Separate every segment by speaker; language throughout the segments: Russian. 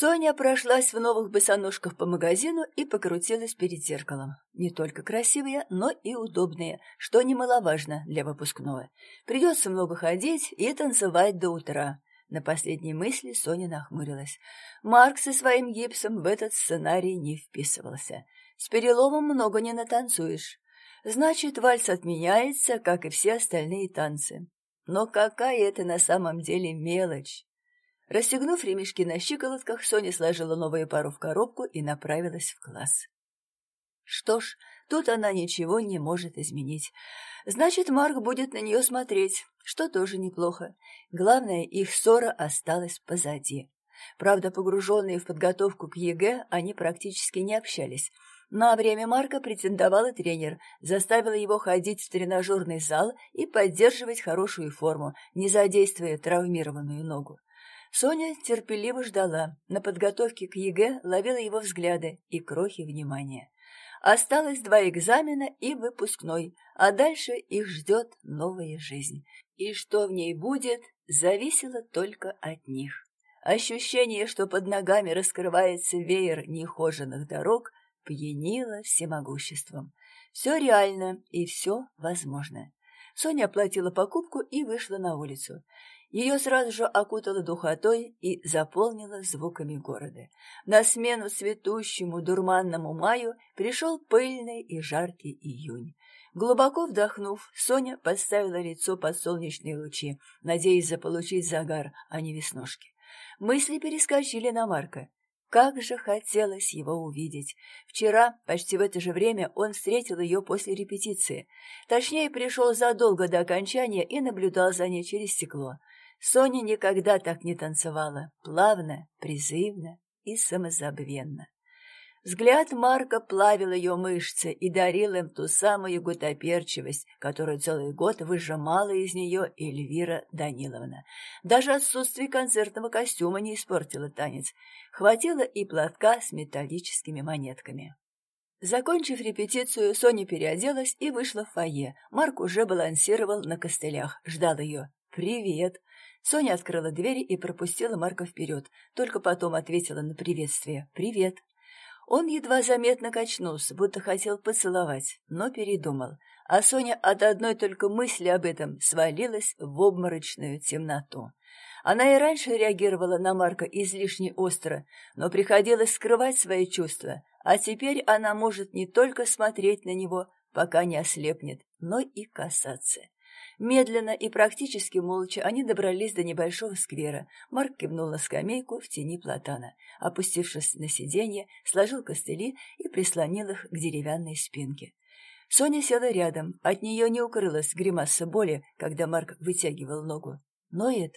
Speaker 1: Соня прошлась в новых босоножках по магазину и покрутилась перед зеркалом. Не только красивые, но и удобные, что немаловажно для выпускного. Придется много ходить и танцевать до утра. На последней мысли Соня нахмурилась. Марк со своим гипсом в этот сценарий не вписывался. С переломом много не натанцуешь. Значит, вальс отменяется, как и все остальные танцы. Но какая это на самом деле мелочь! Расстегнув ремешки на щиколотках, Соня сложила новую пару в коробку и направилась в класс. Что ж, тут она ничего не может изменить. Значит, Марк будет на нее смотреть, что тоже неплохо. Главное, их ссора осталась позади. Правда, погруженные в подготовку к ЕГЭ, они практически не общались. На время Марка претендовала тренер, заставила его ходить в тренажерный зал и поддерживать хорошую форму, не задействуя травмированную ногу. Соня терпеливо ждала, на подготовке к ЕГЭ ловила его взгляды и крохи внимания. Осталось два экзамена и выпускной, а дальше их ждет новая жизнь. И что в ней будет, зависело только от них. Ощущение, что под ногами раскрывается веер нехоженных дорог, пьянило всемогуществом. Все реально и все возможно. Соня оплатила покупку и вышла на улицу. Ее сразу же окутало духотой и заполнило звуками города. На смену цветущему дурманному маю пришел пыльный и жаркий июнь. Глубоко вдохнув, Соня подставила лицо под солнечные лучи, надеясь заполучить загар, а не веснушки. Мысли перескочили на Марка. Как же хотелось его увидеть. Вчера, почти в это же время, он встретил ее после репетиции. Точнее, пришел задолго до окончания и наблюдал за ней через стекло. Соня никогда так не танцевала, плавно, призывно и самозабвенно. Взгляд Марка плавил ее мышцы и дарил им ту самую гутоперчивость, которую целый год выжимала из нее Эльвира Даниловна. Даже отсутствие концертного костюма не испортило танец. Хватило и платка с металлическими монетками. Закончив репетицию, Соня переоделась и вышла в фойе. Марк уже балансировал на костылях, ждал ее. «Привет!» Соня открыла двери и пропустила Марка вперед, только потом ответила на приветствие «Привет». Он едва заметно качнулся, будто хотел поцеловать, но передумал, а Соня от одной только мысли об этом свалилась в обморочную темноту. Она и раньше реагировала на Марка излишне остро, но приходилось скрывать свои чувства, а теперь она может не только смотреть на него, пока не ослепнет, но и касаться. Медленно и практически молча они добрались до небольшого сквера. Марк кивнул на скамейку в тени платана. Опустившись на сиденье, сложил костыли и прислонил их к деревянной спинке. Соня села рядом. От нее не укрылась гримаса боли, когда Марк вытягивал ногу. «Ноет?»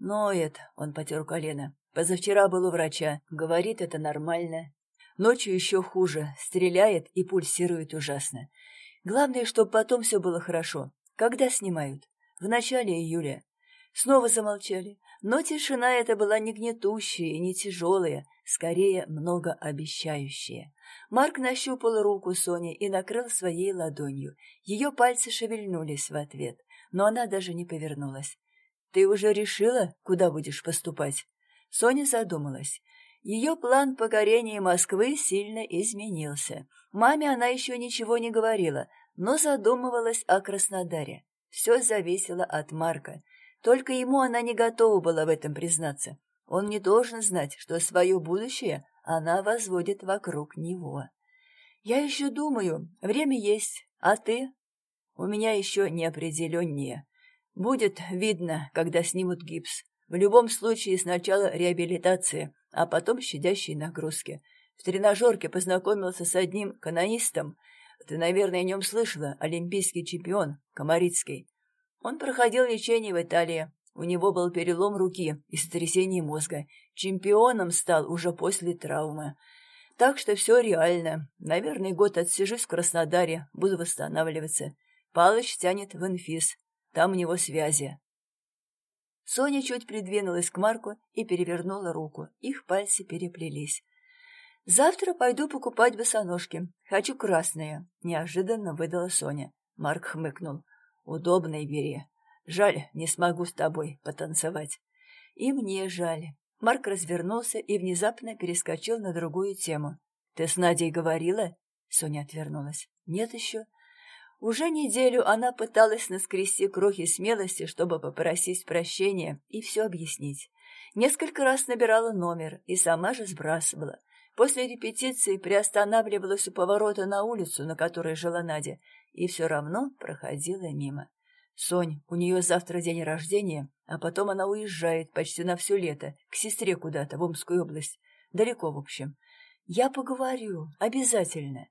Speaker 1: «Ноет», — он потер колено. «Позавчера был у врача. Говорит, это нормально. Ночью еще хуже. Стреляет и пульсирует ужасно. Главное, чтобы потом все было хорошо. Когда снимают? В начале июля. Снова замолчали, но тишина эта была не гнетущая и не тяжелая, скорее многообещающая. Марк нащупал руку Сони и накрыл своей ладонью. Ее пальцы шевельнулись в ответ, но она даже не повернулась. «Ты уже решила, куда будешь поступать?» Соня задумалась. Ее план покорения Москвы сильно изменился. Маме она еще ничего не говорила, но задумывалась о Краснодаре. Все зависело от Марка. Только ему она не готова была в этом признаться. Он не должен знать, что свое будущее она возводит вокруг него. «Я еще думаю. Время есть. А ты?» «У меня еще неопределеннее. Будет видно, когда снимут гипс. В любом случае сначала реабилитация, а потом щадящие нагрузки. В тренажерке познакомился с одним канонистом, ты, наверное, о нем слышала. Олимпийский чемпион, Комарицкий. Он проходил лечение в Италии. У него был перелом руки и сотрясение мозга. Чемпионом стал уже после травмы. Так что все реально. Наверное, год отсижусь в Краснодаре, буду восстанавливаться. Палыч тянет в инфиз. Там у него связи. Соня чуть придвинулась к Марку и перевернула руку. Их пальцы переплелись. «Завтра пойду покупать босоножки. Хочу красные», — неожиданно выдала Соня. Марк хмыкнул. «Удобные бери. Жаль, не смогу с тобой потанцевать». «И мне жаль. Марк развернулся и внезапно перескочил на другую тему. «Ты с Надей говорила?» Соня отвернулась. «Нет еще». Уже неделю она пыталась наскрести крохи смелости, чтобы попросить прощения и все объяснить. Несколько раз набирала номер и сама же сбрасывала. После репетиции приостанавливалась у поворота на улицу, на которой жила Надя, и все равно проходила мимо. «Сонь, у нее завтра день рождения, а потом она уезжает почти на все лето, к сестре куда-то, в Омскую область. Далеко, в общем. Я поговорю, обязательно».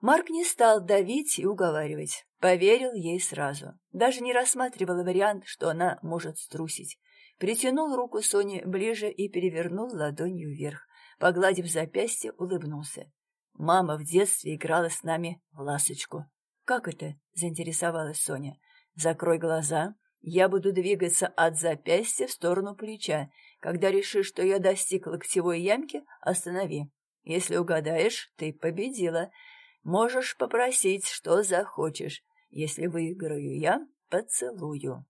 Speaker 1: Марк не стал давить и уговаривать. Поверил ей сразу. Даже не рассматривал вариант, что она может струсить. Притянул руку Сони ближе и перевернул ладонью вверх. Погладив запястье, улыбнулся. «Мама в детстве играла с нами в ласочку». «Как это?» — заинтересовалась Соня. «Закрой глаза. Я буду двигаться от запястья в сторону плеча. Когда решишь, что я достиг локтевой ямки, останови. Если угадаешь, ты победила. Можешь попросить, что захочешь. Если выиграю я, поцелую».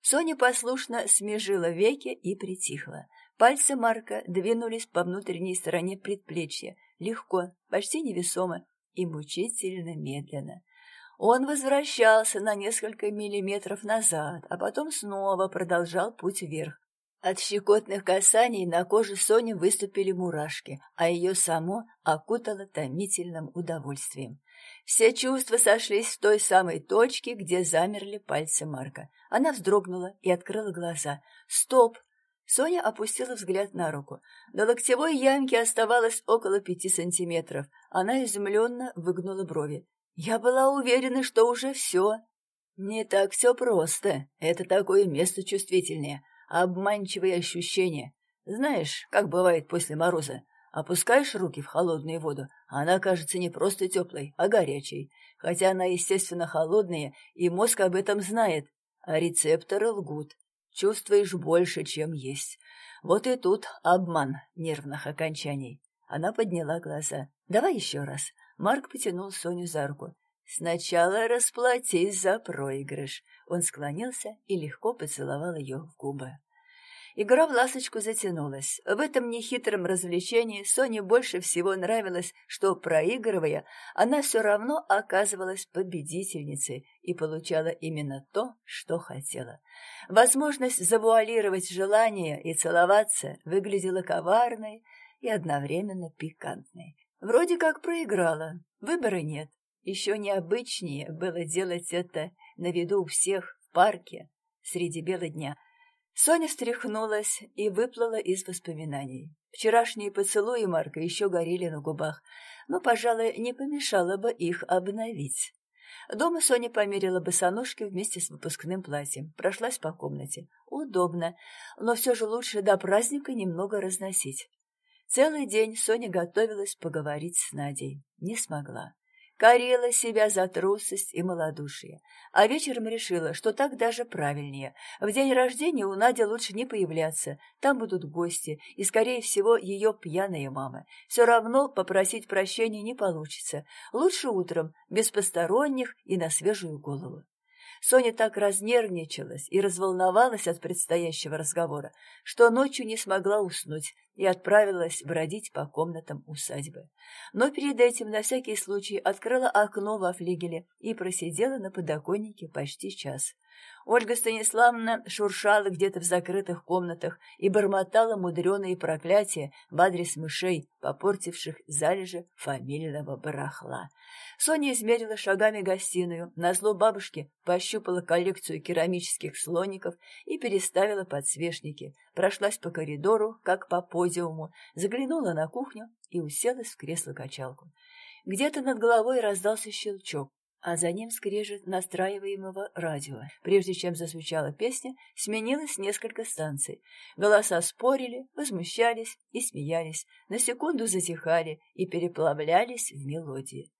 Speaker 1: Соня послушно смежила веки и притихла. Пальцы Марка двинулись по внутренней стороне предплечья, легко, почти невесомо и мучительно медленно. Он возвращался на несколько миллиметров назад, а потом снова продолжал путь вверх. От щекотных касаний на коже Сони выступили мурашки, а ее само окутало томительным удовольствием. Все чувства сошлись в той самой точке, где замерли пальцы Марка. Она вздрогнула и открыла глаза. «Стоп! Соня опустила взгляд на руку. До локтевой ямки оставалось около пяти сантиметров. Она изумленно выгнула брови. «Я была уверена, что уже все». «Не так все просто. Это такое место чувствительное. Обманчивые ощущения. Знаешь, как бывает после мороза. Опускаешь руки в холодную воду, а она кажется не просто теплой, а горячей. Хотя она, естественно, холодная, и мозг об этом знает. А рецепторы лгут чувствуешь больше, чем есть. Вот и тут обман нервных окончаний. Она подняла глаза. «Давай еще раз». Марк потянул Соню за руку. «Сначала расплатись за проигрыш». Он склонился и легко поцеловал ее в губы. Игра в ласточку затянулась. В этом нехитром развлечении Соне больше всего нравилось, что, проигрывая, она все равно оказывалась победительницей и получала именно то, что хотела. Возможность завуалировать желание и целоваться выглядела коварной и одновременно пикантной. Вроде как проиграла, выбора нет. Еще необычнее было делать это на виду у всех в парке среди бела дня — Соня встряхнулась и выплыла из воспоминаний. Вчерашние поцелуи Марка еще горели на губах, но, пожалуй, не помешало бы их обновить. Дома Соня померила босоножки вместе с выпускным платьем, прошлась по комнате. Удобно, но все же лучше до праздника немного разносить. Целый день Соня готовилась поговорить с Надей. Не смогла корила себя за трусость и малодушие, а вечером решила, что так даже правильнее. В день рождения у Нади лучше не появляться, там будут гости, и, скорее всего, ее пьяная мама. Все равно попросить прощения не получится. Лучше утром, без посторонних и на свежую голову. Соня так разнервничалась и разволновалась от предстоящего разговора, что ночью не смогла уснуть и отправилась бродить по комнатам усадьбы. Но перед этим на всякий случай открыла окно во флигеле и просидела на подоконнике почти час. Ольга Станиславовна шуршала где-то в закрытых комнатах и бормотала мудреные проклятия в адрес мышей, попортивших залежи фамильного барахла. Соня измерила шагами гостиную, назло бабушке пощупала коллекцию керамических слоников и переставила подсвечники, прошлась по коридору, как по подиуму, заглянула на кухню и уселась в кресло-качалку. Где-то над головой раздался щелчок а за ним скрежет настраиваемого радио. Прежде чем зазвучала песня, сменилось несколько станций. Голоса спорили, возмущались и смеялись, на секунду затихали и переплавлялись в мелодии.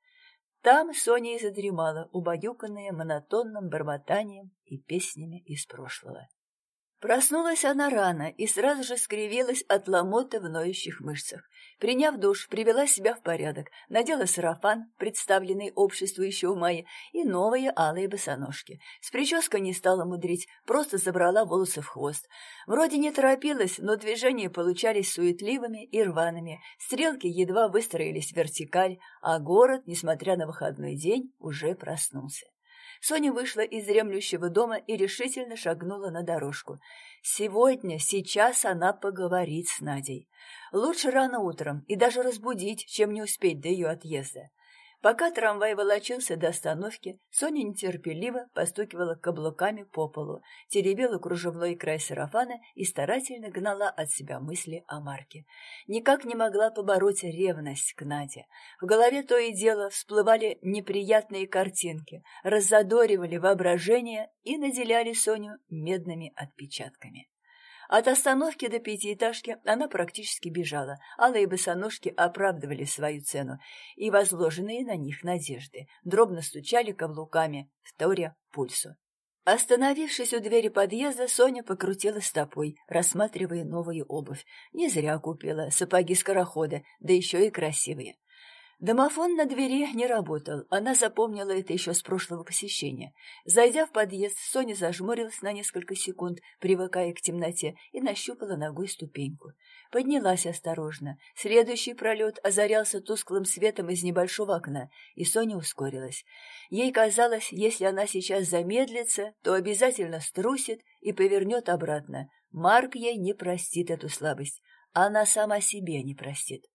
Speaker 1: Там Соня и задремала, убаюканная монотонным бормотанием и песнями из прошлого. Проснулась она рано и сразу же скривилась от ломоты в ноющих мышцах. Приняв душ, привела себя в порядок, надела сарафан, представленный обществу еще в мае, и новые алые босоножки. С прической не стала мудрить, просто забрала волосы в хвост. Вроде не торопилась, но движения получались суетливыми и рваными, стрелки едва выстроились в вертикаль, а город, несмотря на выходной день, уже проснулся. Соня вышла из дремлющего дома и решительно шагнула на дорожку. Сегодня, сейчас она поговорит с Надей. Лучше рано утром и даже разбудить, чем не успеть до ее отъезда. Пока трамвай волочился до остановки, Соня нетерпеливо постукивала каблуками по полу, теребила кружевной край сарафана и старательно гнала от себя мысли о Марке. Никак не могла побороть ревность к Наде. В голове то и дело всплывали неприятные картинки, раззадоривали воображение и наделяли Соню медными отпечатками. От остановки до пятиэтажки она практически бежала. Алые босоножки оправдывали свою цену, и возложенные на них надежды дробно стучали каблуками, вторя пульсу. Остановившись у двери подъезда, Соня покрутила стопой, рассматривая новую обувь. Не зря купила сапоги-скорохода, да еще и красивые. Домофон на двери не работал, она запомнила это еще с прошлого посещения. Зайдя в подъезд, Соня зажмурилась на несколько секунд, привыкая к темноте, и нащупала ногой ступеньку. Поднялась осторожно. Следующий пролет озарялся тусклым светом из небольшого окна, и Соня ускорилась. Ей казалось, если она сейчас замедлится, то обязательно струсит и повернет обратно. Марк ей не простит эту слабость. Она сама себе не простит.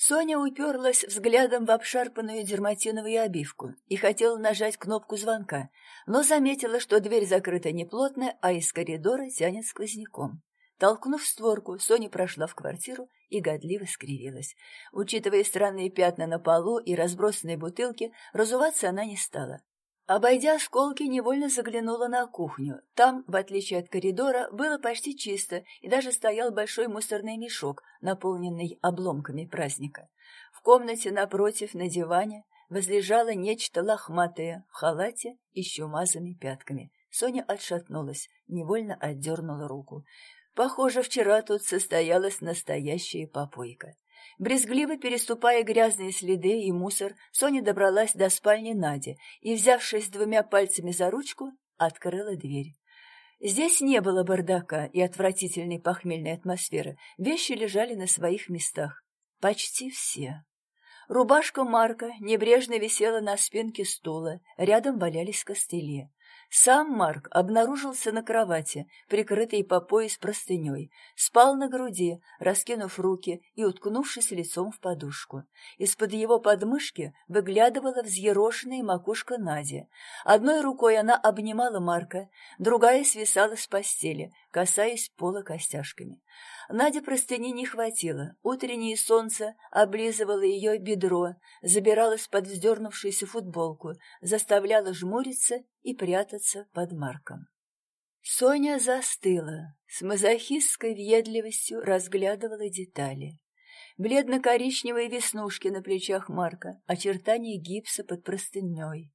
Speaker 1: Соня уперлась взглядом в обшарпанную дерматиновую обивку и хотела нажать кнопку звонка, но заметила, что дверь закрыта неплотно, а из коридора тянет сквозняком. Толкнув створку, Соня прошла в квартиру и годливо скривилась. Учитывая странные пятна на полу и разбросанные бутылки, разуваться она не стала. Обойдя осколки, невольно заглянула на кухню. Там, в отличие от коридора, было почти чисто, и даже стоял большой мусорный мешок, наполненный обломками праздника. В комнате напротив, на диване, возлежало нечто лохматое в халате и с чумазыми пятками. Соня отшатнулась, невольно отдернула руку. Похоже, вчера тут состоялась настоящая попойка. Брезгливо переступая грязные следы и мусор, Соня добралась до спальни Нади и, взявшись двумя пальцами за ручку, открыла дверь. Здесь не было бардака и отвратительной похмельной атмосферы. Вещи лежали на своих местах. Почти все. Рубашка Марка небрежно висела на спинке стула, рядом валялись костыли. Сам Марк обнаружился на кровати, прикрытый по пояс простыней, спал на груди, раскинув руки и уткнувшись лицом в подушку. Из-под его подмышки выглядывала взъерошенная макушка Нади. Одной рукой она обнимала Марка, другая свисала с постели, касаясь пола костяшками. Наде простыни не хватило. Утреннее солнце облизывало ее бедро, забиралось под вздернувшуюся футболку, заставляло жмуриться и прятаться под марком. Соня застыла, с мазохистской въедливостью разглядывала детали. Бледно-коричневые веснушки на плечах Марка, очертания гипса под простыней.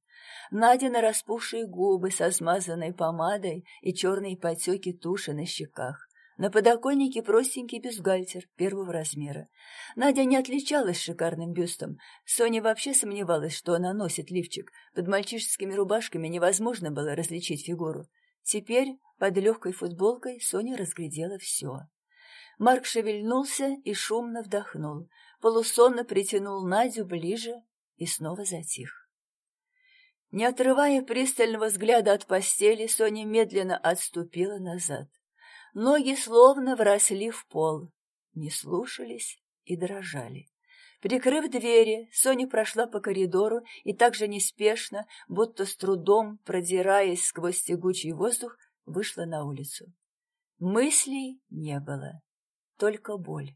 Speaker 1: Надя распухшие губы со смазанной помадой и черные потеки туши на щеках. На подоконнике простенький бюстгальтер первого размера. Надя не отличалась шикарным бюстом. Соня вообще сомневалась, что она носит лифчик. Под мальчишескими рубашками невозможно было различить фигуру. Теперь под легкой футболкой Соня разглядела все. Марк шевельнулся и шумно вдохнул. Полусонно притянул Надю ближе и снова затих. Не отрывая пристального взгляда от постели, Соня медленно отступила назад. Ноги словно вросли в пол, не слушались и дрожали. Прикрыв двери, Соня прошла по коридору и так же неспешно, будто с трудом, продираясь сквозь тягучий воздух, вышла на улицу. Мыслей не было, только боль.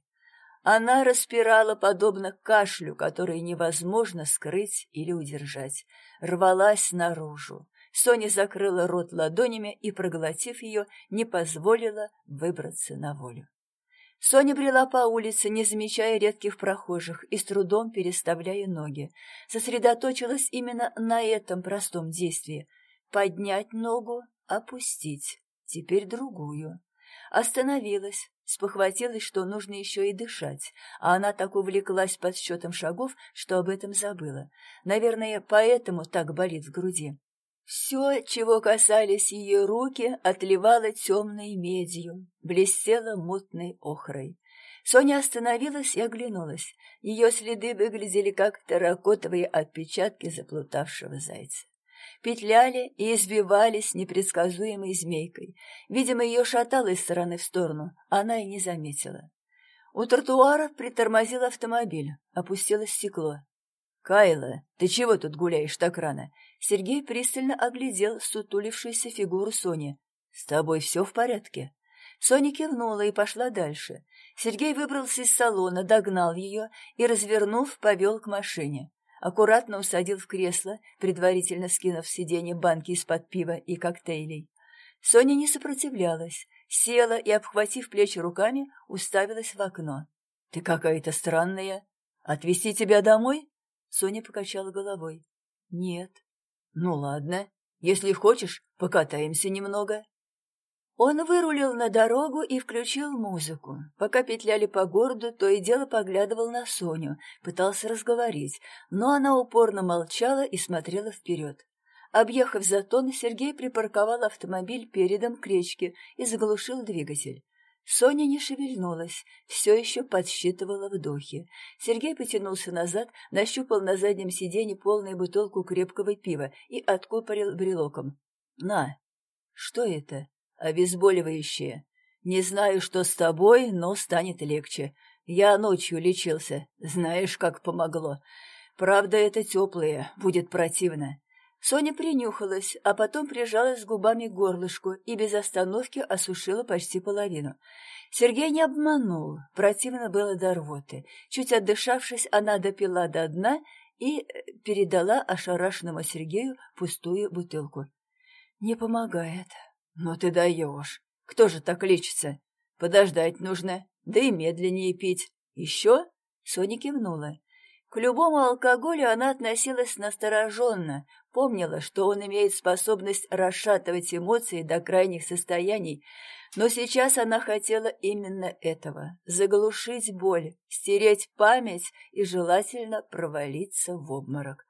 Speaker 1: Она распирала подобно кашлю, который невозможно скрыть или удержать, рвалась наружу. Соня закрыла рот ладонями и, проглотив ее, не позволила выбраться на волю. Соня брела по улице, не замечая редких прохожих и с трудом переставляя ноги. Сосредоточилась именно на этом простом действии. Поднять ногу, опустить, теперь другую. Остановилась, спохватилась, что нужно еще и дышать, а она так увлеклась подсчетом шагов, что об этом забыла. Наверное, поэтому так болит в груди. Все, чего касались ее руки, отливало темной медью, блестело мутной охрой. Соня остановилась и оглянулась. Ее следы выглядели как терракотовые отпечатки заплутавшего зайца. Петляли и избивались непредсказуемой змейкой. Видимо, ее шатало из стороны в сторону, она и не заметила. У тротуара притормозил автомобиль, опустилось стекло. «Кайла, ты чего тут гуляешь так рано?» Сергей пристально оглядел сутулившуюся фигуру Сони. «С тобой все в порядке?» Соня кивнула и пошла дальше. Сергей выбрался из салона, догнал ее и, развернув, повел к машине. Аккуратно усадил в кресло, предварительно скинув с сиденья банки из-под пива и коктейлей. Соня не сопротивлялась, села и, обхватив плечи руками, уставилась в окно. — Ты какая-то странная. Отвезти тебя домой? Соня покачала головой. — Нет. — Ну ладно. Если хочешь, покатаемся немного. Он вырулил на дорогу и включил музыку. Пока петляли по городу, то и дело поглядывал на Соню, пытался разговорить, но она упорно молчала и смотрела вперед. Объехав затон, Сергей припарковал автомобиль передом к речке и заглушил двигатель. Соня не шевельнулась, все еще подсчитывала вдохи. Сергей потянулся назад, нащупал на заднем сиденье полную бутылку крепкого пива и откупорил брелоком. «На!» «Что это?» Обезболивающее. Не знаю, что с тобой, но станет легче. Я ночью лечился, знаешь, как помогло. Правда, это теплое, будет противно. Соня принюхалась, а потом прижалась губами к горлышку и без остановки осушила почти половину. Сергей не обманул, противно было до рвоты. Чуть отдышавшись, она допила до дна и э, передала ошарашенному Сергею пустую бутылку. «Не помогает», «Ну ты даешь! Кто же так лечится? Подождать нужно, да и медленнее пить. Еще?» Соня кивнула. К любому алкоголю она относилась настороженно, помнила, что он имеет способность расшатывать эмоции до крайних состояний, но сейчас она хотела именно этого — заглушить боль, стереть память и желательно провалиться в обморок.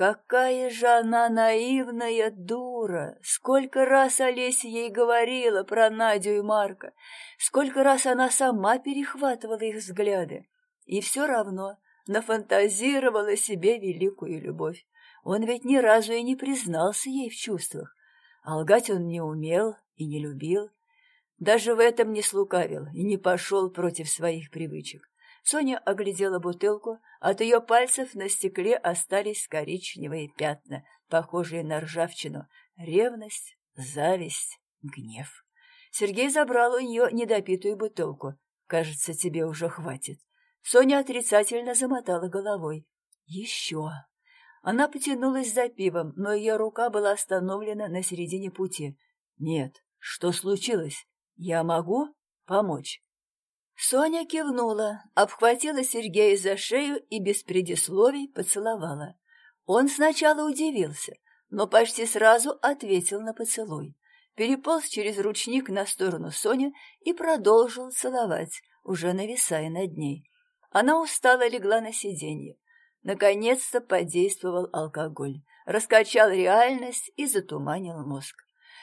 Speaker 1: Какая же она наивная дура! Сколько раз Олеся ей говорила про Надю и Марка, сколько раз она сама перехватывала их взгляды. И все равно нафантазировала себе великую любовь. Он ведь ни разу и не признался ей в чувствах. А лгать он не умел и не любил. Даже в этом не слукавил и не пошел против своих привычек. Соня оглядела бутылку, от ее пальцев на стекле остались коричневые пятна, похожие на ржавчину. Ревность, зависть, гнев. Сергей забрал у нее недопитую бутылку. «Кажется, тебе уже хватит». Соня отрицательно замотала головой. «Еще». Она потянулась за пивом, но ее рука была остановлена на середине пути. «Нет, что случилось? Я могу помочь?» Соня кивнула, обхватила Сергея за шею и без предисловий поцеловала. Он сначала удивился, но почти сразу ответил на поцелуй. Переполз через ручник на сторону Сони и продолжил целовать, уже нависая над ней. Она устало легла на сиденье. Наконец-то подействовал алкоголь, раскачал реальность и затуманил мозг.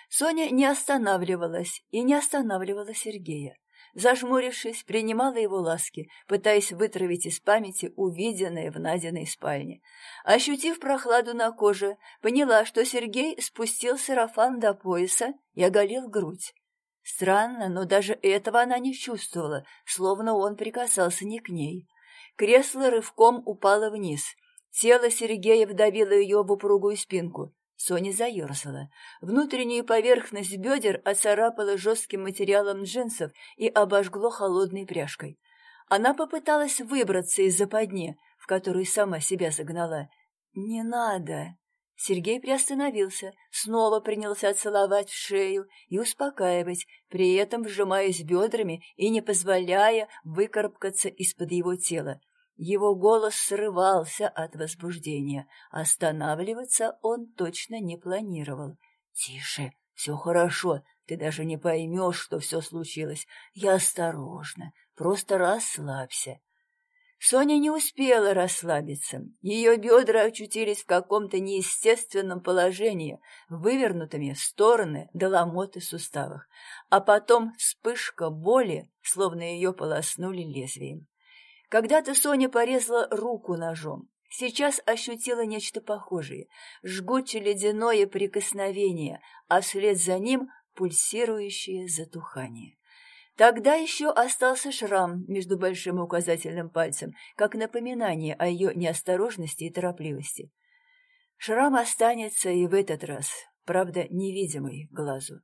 Speaker 1: Соня не останавливалась и не останавливала Сергея зажмурившись, принимала его ласки, пытаясь вытравить из памяти увиденное в Надиной спальне. Ощутив прохладу на коже, поняла, что Сергей спустил сарафан до пояса и оголил грудь. Странно, но даже этого она не чувствовала, словно он прикасался не к ней. Кресло рывком упало вниз. Тело Сергея вдавило ее в упругую спинку. Соня заерзала. Внутреннюю поверхность бедер оцарапала жестким материалом джинсов и обожгло холодной пряжкой. Она попыталась выбраться из западни, в которую сама себя загнала. «Не надо!» Сергей приостановился, снова принялся целовать в шею и успокаивать, при этом вжимаясь бедрами и не позволяя выкарабкаться из-под его тела. Его голос срывался от возбуждения. Останавливаться он точно не планировал. «Тише, все хорошо, Ты даже не поймешь, что все случилось. Я осторожно, просто расслабься. Соня не успела расслабиться. Ее бедра очутились в каком-то неестественном положении, вывернутыми в стороны до ломоты суставах. А потом вспышка боли, словно ее полоснули лезвием. Когда-то Соня порезала руку ножом. Сейчас ощутила нечто похожее, жгучее ледяное прикосновение, а вслед за ним пульсирующее затухание. Тогда еще остался шрам между большим и указательным пальцем, как напоминание о ее неосторожности и торопливости. Шрам останется и в этот раз, правда, невидимый глазу.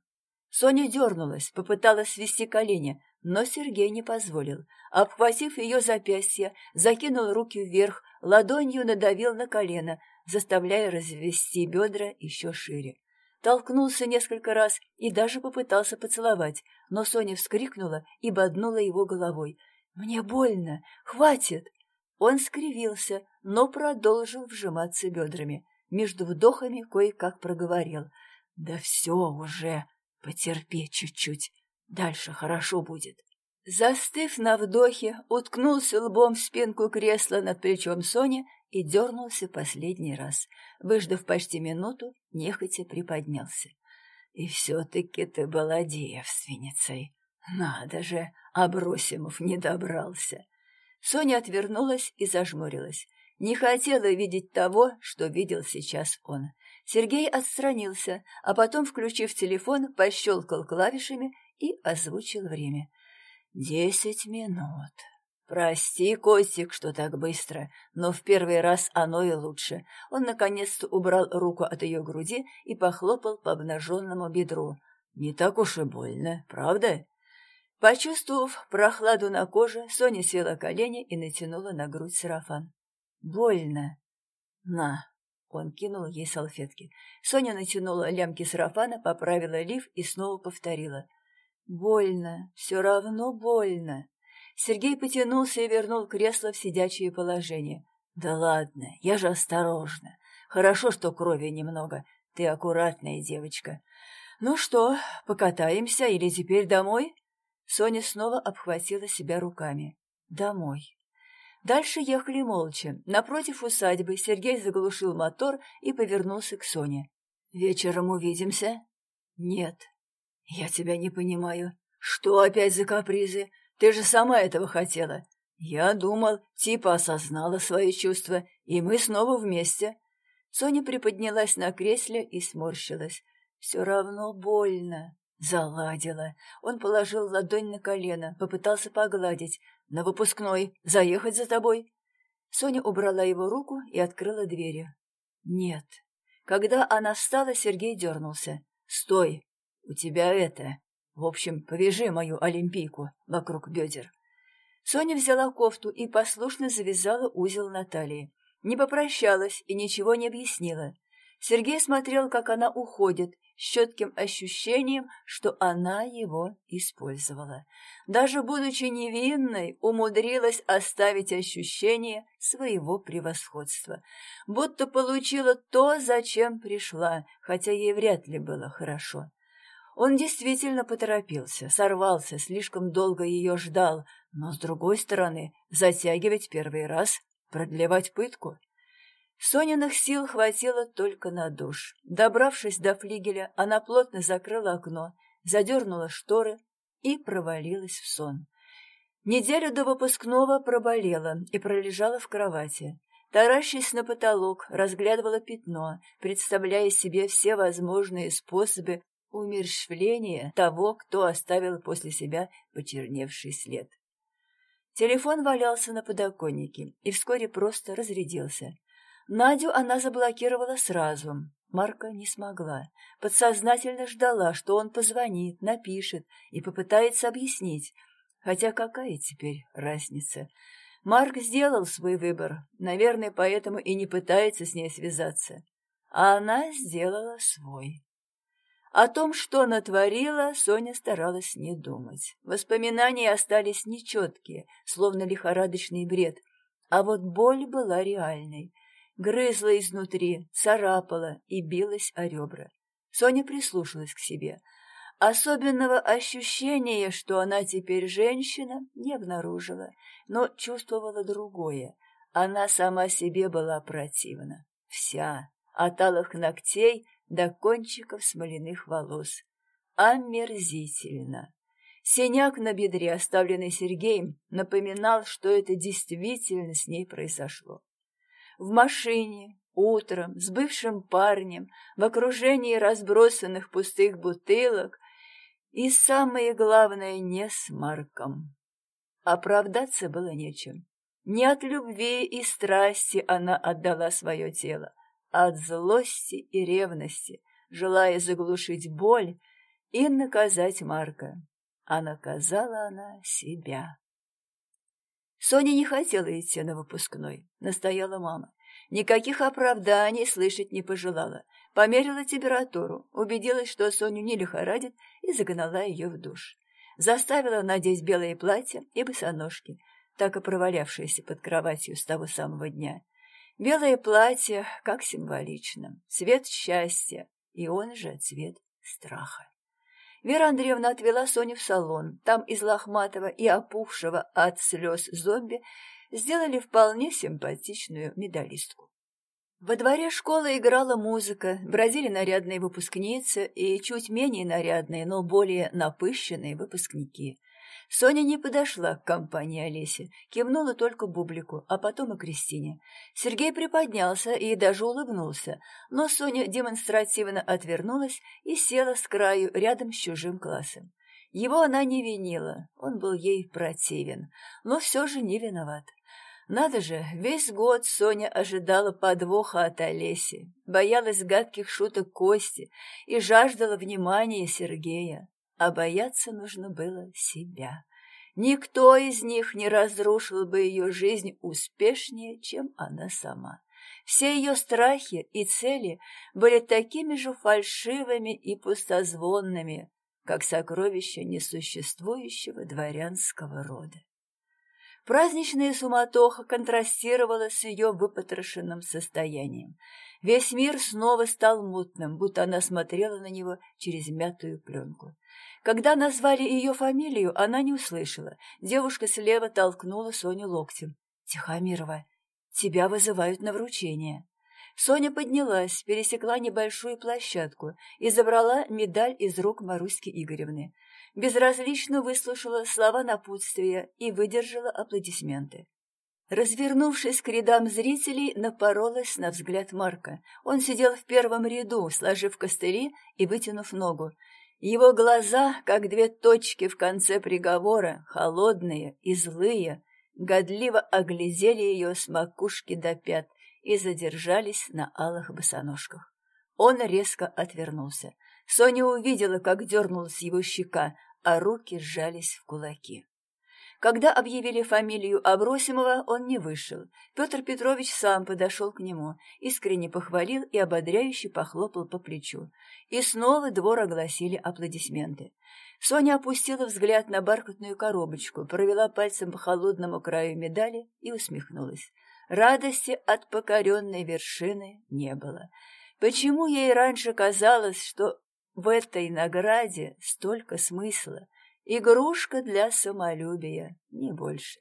Speaker 1: Соня дернулась, попыталась свести колени, но Сергей не позволил. Обхватив ее запястье, закинул руки вверх, ладонью надавил на колено, заставляя развести бедра еще шире толкнулся несколько раз и даже попытался поцеловать, но Соня вскрикнула и боднула его головой. «Мне больно! Хватит!» Он скривился, но продолжил вжиматься бедрами. Между вдохами кое-как проговорил. «Да все уже! Потерпи чуть-чуть. Дальше хорошо будет». Застыв на вдохе, уткнулся лбом в спинку кресла над плечом Сони и дернулся последний раз. Выждав почти минуту, нехотя приподнялся. «И все-таки ты была девственницей. Надо же, Абросимов не добрался». Соня отвернулась и зажмурилась. Не хотела видеть того, что видел сейчас он. Сергей отстранился, а потом, включив телефон, пощелкал клавишами и озвучил время. «Десять минут». «Прости, Костик, что так быстро, но в первый раз оно и лучше». Он наконец-то убрал руку от ее груди и похлопал по обнаженному бедру. «Не так уж и больно, правда?» Почувствовав прохладу на коже, Соня села колени и натянула на грудь сарафан. «Больно!» «На!» Он кинул ей салфетки. Соня натянула лямки сарафана, поправила лиф и снова повторила. «Больно! Все равно больно!» Сергей потянулся и вернул кресло в сидячее положение. «Да ладно, я же осторожно. Хорошо, что крови немного. Ты аккуратная девочка. Ну что, покатаемся или теперь домой?» Соня снова обхватила себя руками. «Домой». Дальше ехали молча. Напротив усадьбы Сергей заглушил мотор и повернулся к Соне. «Вечером увидимся?» «Нет». «Я тебя не понимаю. Что опять за капризы? Ты же сама этого хотела. Я думал, типа осознала свои чувства, и мы снова вместе. Соня приподнялась на кресле и сморщилась. Все равно больно. Заладила. Он положил ладонь на колено, попытался погладить. На выпускной. Заехать за тобой. Соня убрала его руку и открыла двери. Нет. Когда она встала, Сергей дернулся. «Стой! У тебя это... В общем, повяжи мою олимпийку вокруг бедер. Соня взяла кофту и послушно завязала узел на талии. Не попрощалась и ничего не объяснила. Сергей смотрел, как она уходит, с четким ощущением, что она его использовала. Даже будучи невинной, умудрилась оставить ощущение своего превосходства. Будто получила то, зачем пришла, хотя ей вряд ли было хорошо. Он действительно поторопился, сорвался, слишком долго ее ждал, но, с другой стороны, затягивать первый раз, продлевать пытку. Сониных сил хватило только на душ. Добравшись до флигеля, она плотно закрыла окно, задернула шторы и провалилась в сон. Неделю до выпускного проболела и пролежала в кровати. Таращась на потолок, разглядывала пятно, представляя себе все возможные способы умерщвление того, кто оставил после себя почерневший след. Телефон валялся на подоконнике и вскоре просто разрядился. Надю она заблокировала сразу. Марка не смогла. Подсознательно ждала, что он позвонит, напишет и попытается объяснить. Хотя какая теперь разница? Марк сделал свой выбор, наверное, поэтому и не пытается с ней связаться. А она сделала свой. О том, что натворила, Соня старалась не думать. Воспоминания остались нечеткие, словно лихорадочный бред. А вот боль была реальной. Грызла изнутри, царапала и билась о ребра. Соня прислушалась к себе. Особенного ощущения, что она теперь женщина, не обнаружила, но чувствовала другое. Она сама себе была противна. Вся, от алых ногтей до кончиков смоляных волос. Омерзительно. Синяк на бедре, оставленный Сергеем, напоминал, что это действительно с ней произошло. В машине, утром, с бывшим парнем, в окружении разбросанных пустых бутылок и, самое главное, не с Марком. Оправдаться было нечем. Не от любви и страсти она отдала свое тело, от злости и ревности, желая заглушить боль и наказать Марка а наказала она себя. Соня не хотела идти на выпускной, настояла мама. Никаких оправданий слышать не пожелала. Померила температуру, убедилась, что Соню не лихорадит, и загнала ее в душ. Заставила надеть белое платье и босоножки, так и провалявшиеся под кроватью с того самого дня. Белое платье, как символично, цвет счастья, и он же цвет страха. Вера Андреевна отвела Соню в салон. Там из лохматого и опухшего от слез зомби сделали вполне симпатичную медалистку. Во дворе школы играла музыка, бродили нарядные выпускницы и чуть менее нарядные, но более напыщенные выпускники. Соня не подошла к компании Олеси, кивнула только Бублику, а потом и Кристине. Сергей приподнялся и даже улыбнулся, но Соня демонстративно отвернулась и села с краю рядом с чужим классом. Его она не винила, он был ей противен, но все же не виноват. Надо же, весь год Соня ожидала подвоха от Олеси, боялась гадких шуток Кости и жаждала внимания Сергея а бояться нужно было себя. Никто из них не разрушил бы ее жизнь успешнее, чем она сама. Все ее страхи и цели были такими же фальшивыми и пустозвонными, как сокровища несуществующего дворянского рода. Праздничная суматоха контрастировала с ее выпотрошенным состоянием. Весь мир снова стал мутным, будто она смотрела на него через мятую пленку. Когда назвали ее фамилию, она не услышала. Девушка слева толкнула Соню локтем. «Тихомирова, тебя вызывают на вручение». Соня поднялась, пересекла небольшую площадку и забрала медаль из рук Маруськи Игоревны. Безразлично выслушала слова напутствия и выдержала аплодисменты. Развернувшись к рядам зрителей, напоролась на взгляд Марка. Он сидел в первом ряду, сложив костыли и вытянув ногу. Его глаза, как две точки в конце приговора, холодные и злые, годливо оглядели ее с макушки до пят и задержались на алых босоножках. Он резко отвернулся. Соня увидела, как дернулась его щека, а руки сжались в кулаки. Когда объявили фамилию Абросимова, он не вышел. Петр Петрович сам подошел к нему, искренне похвалил и ободряюще похлопал по плечу. И снова двор огласили аплодисменты. Соня опустила взгляд на бархатную коробочку, провела пальцем по холодному краю медали и усмехнулась. Радости от покоренной вершины не было. Почему ей раньше казалось, что в этой награде столько смысла? Игрушка для самолюбия, не больше.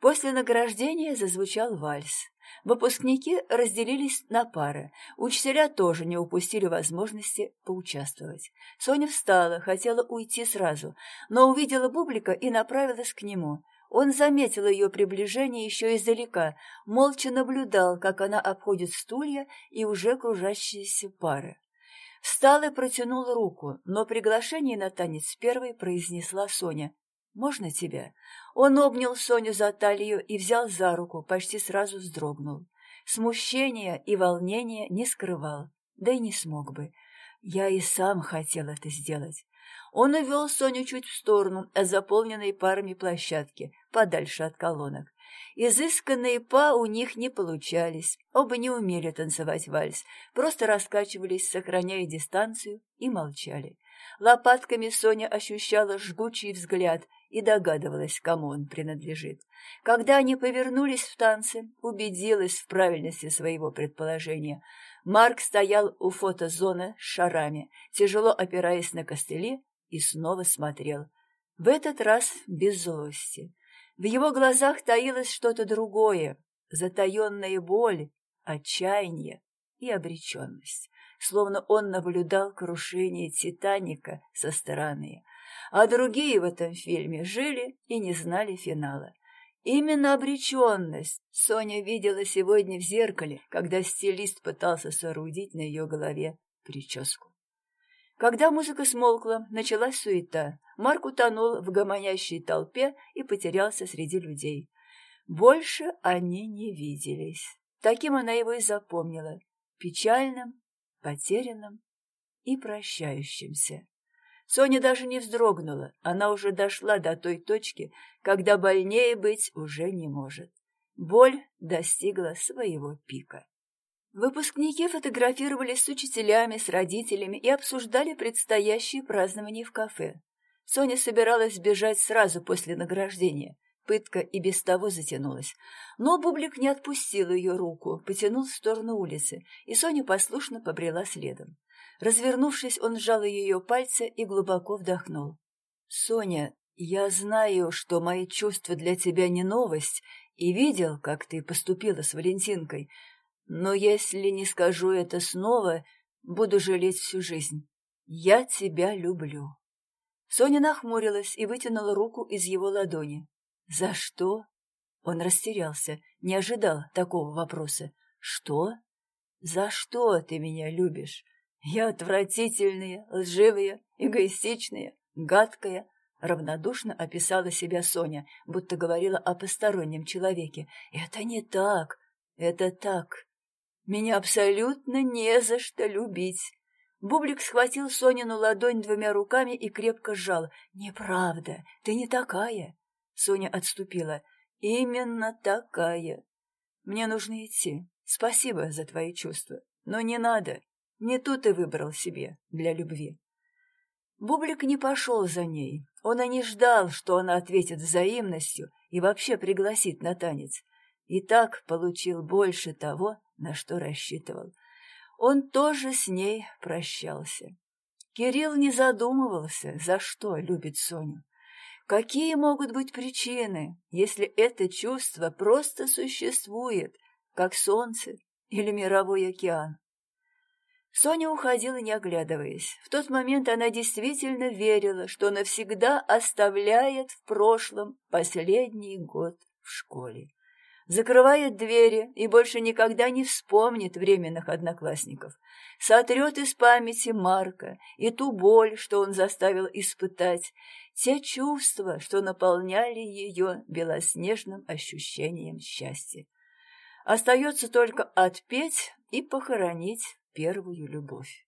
Speaker 1: После награждения зазвучал вальс. Выпускники разделились на пары. Учителя тоже не упустили возможности поучаствовать. Соня встала, хотела уйти сразу, но увидела Бублика и направилась к нему. Он заметил ее приближение еще издалека, молча наблюдал, как она обходит стулья и уже кружащиеся пары. Встал и протянул руку, но приглашение на танец первой произнесла Соня. «Можно тебя?» Он обнял Соню за талию и взял за руку, почти сразу вздрогнул. Смущения и волнения не скрывал, да и не смог бы. Я и сам хотел это сделать. Он увел Соню чуть в сторону от заполненной парами площадки, подальше от колонок. Изысканные па у них не получались, оба не умели танцевать вальс, просто раскачивались, сохраняя дистанцию, и молчали. Лопатками Соня ощущала жгучий взгляд и догадывалась, кому он принадлежит. Когда они повернулись в танце, убедилась в правильности своего предположения. Марк стоял у фотозоны с шарами, тяжело опираясь на костыли, и снова смотрел. В этот раз без злости. В его глазах таилось что-то другое, затаенная боль, отчаяние и обреченность, словно он наблюдал крушение «Титаника» со стороны, а другие в этом фильме жили и не знали финала. Именно обреченность Соня видела сегодня в зеркале, когда стилист пытался соорудить на ее голове прическу. Когда музыка смолкла, началась суета. Марк утонул в гомонящей толпе и потерялся среди людей. Больше они не виделись. Таким она его и запомнила. Печальным, потерянным и прощающимся. Соня даже не вздрогнула, она уже дошла до той точки, когда больнее быть уже не может. Боль достигла своего пика. Выпускники фотографировались с учителями, с родителями и обсуждали предстоящие празднования в кафе. Соня собиралась бежать сразу после награждения. Пытка и без того затянулась. Но Бублик не отпустил ее руку, потянул в сторону улицы, и Соня послушно побрела следом. Развернувшись, он сжал ее пальцы и глубоко вдохнул. «Соня, я знаю, что мои чувства для тебя не новость, и видел, как ты поступила с Валентинкой, но если не скажу это снова, буду жалеть всю жизнь. Я тебя люблю». Соня нахмурилась и вытянула руку из его ладони. «За что?» Он растерялся, не ожидал такого вопроса. «Что? За что ты меня любишь? Я отвратительная, лживая, эгоистичная, гадкая, равнодушно описала себя Соня, будто говорила о постороннем человеке. Это не так, это так. Меня абсолютно не за что любить. Бублик схватил Сонину ладонь двумя руками и крепко сжал. «Неправда, ты не такая!» Соня отступила. «Именно такая. Мне нужно идти. Спасибо за твои чувства, но не надо. Не тут и выбрал себе для любви. Бублик не пошел за ней. Он и не ждал, что она ответит взаимностью и вообще пригласит на танец. И так получил больше того, на что рассчитывал. Он тоже с ней прощался. Кирилл не задумывался, за что любит Соню. Какие могут быть причины, если это чувство просто существует, как солнце или мировой океан? Соня уходила, не оглядываясь. В тот момент она действительно верила, что навсегда оставляет в прошлом последний год в школе. Закрывает двери и больше никогда не вспомнит временных одноклассников. Сотрет из памяти Марка и ту боль, что он заставил испытать, те чувства, что наполняли ее белоснежным ощущением счастья. Остается только отпеть и похоронить первую любовь.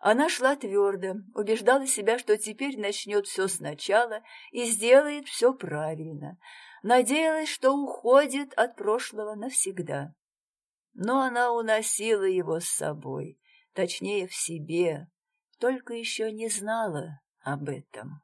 Speaker 1: Она шла твердо, убеждала себя, что теперь начнет все сначала и сделает все правильно. Надеялась, что уходит от прошлого навсегда. Но она уносила его с собой, точнее, в себе, только еще не знала об этом.